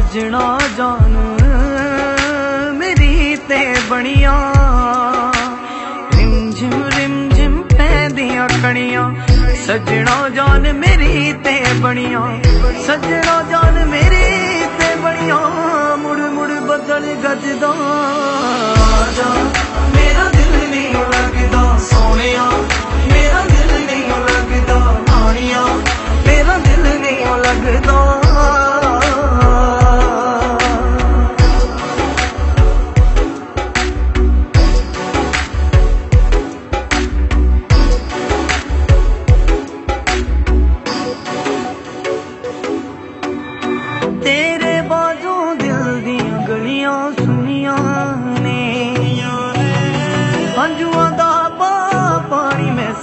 ਸਜਣਾ ਜਾਨ ਮੇਰੀ ਤੇ ਬਣੀਆਂ। ਰਿਮ ਝਿਮ ਰਿਮ ਝਿਮ ਪੈਂਦੀਆਂ ਕਣੀਆਂ। ਸਜਣਾ ਜਾਨ ਮੇਰੀ ਤੇ ਬਣੀਆਂ। ਸਜਣਾ ਜਾਨ ਮੇਰੀ ਤੇ ਬਣੀਆਂ। ਮੁੜ ਮੁੜ ਬਦਲ ਗੱਜਦਾ ਜਾ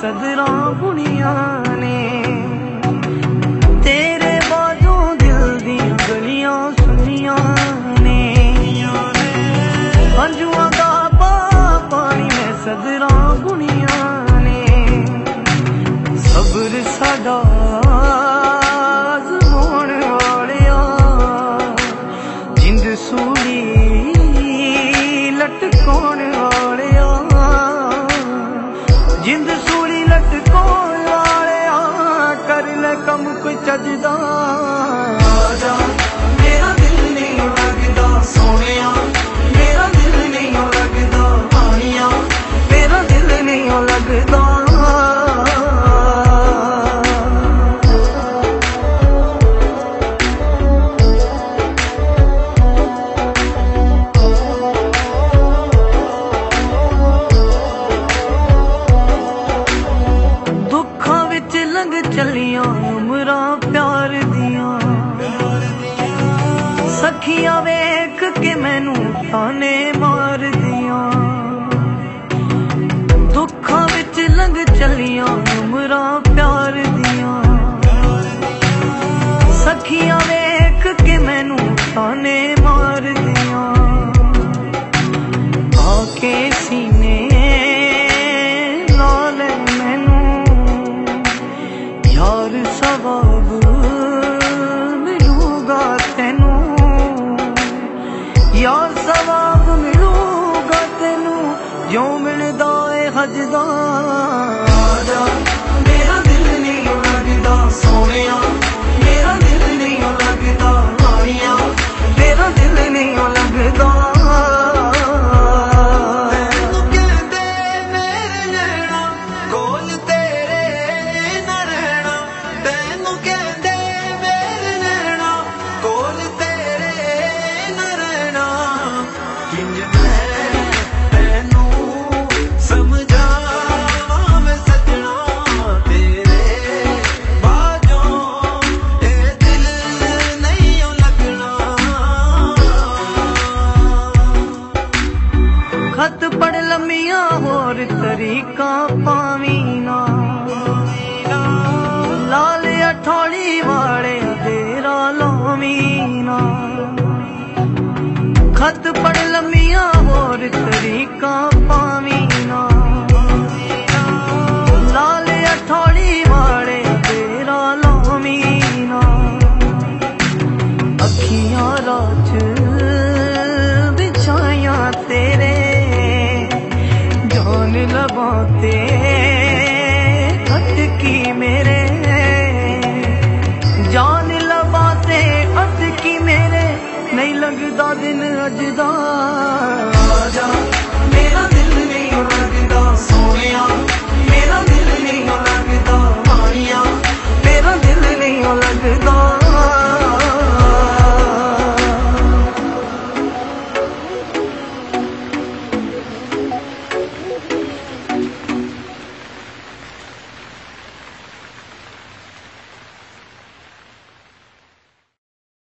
ਪਾਣੀ ਸਦਰਾਂ ਬੁਣੀਆਂ ਨੇ। ਤੇਰੇ ਬਾਝੋਂ ਦਿਲ ਦੀਆਂ ਗਲੀਆਂ ਸੁਣੀਆਂ ਨੇ। ਹੰਝੂਆਂ ਦਾ ਪਾ ਪਾਣੀ ਮੈਂ ਸਦਰਾਂ ਬੁਣੀਆਂ ਨੇ। ਸਬਰ ਸਾਡਾ ਜ਼ਮੋਣ ਵਾਲਿਆ। ਜਿੰਦ ਸੂਲੀ ਲਟਕਾਉਣ ਵਾਲਿਆ ਕਰ ਲੈ ਕੰਮ ਕੋਈ ਚੱਜਦਾ ਸਖੀਆਂ ਵੇਖ ਕੇ ਮੈਨੂੰ ਤਾਨੇ ਮਾਰਦੀਆਂ। ਦੁੱਖਾਂ ਵਿੱਚ ਲੰਘ ਚੱਲੀਆਂ ਉਮਰਾਂ 知道。ਲੱਗਣਾ ਖਤ ਪੜ ਲੰਮੀਆਂ ਹੋਰ ਤਰੀਕਾਂ ਪਾਵੀ ਨਾ। ਲਾਲ ਅਠੋੜੀ ਵਾਲੇ ਤੇਰਾ ਲਾਵੀ ਨਾ। ਖਤ ਪੜ ਲੰਮੀਆਂ ਹੋਰ ਤਰੀਕਾਂ लबों ते अटकी मेरे जान लबों ते अटकी मेरे नहीं लगता दिन अजदा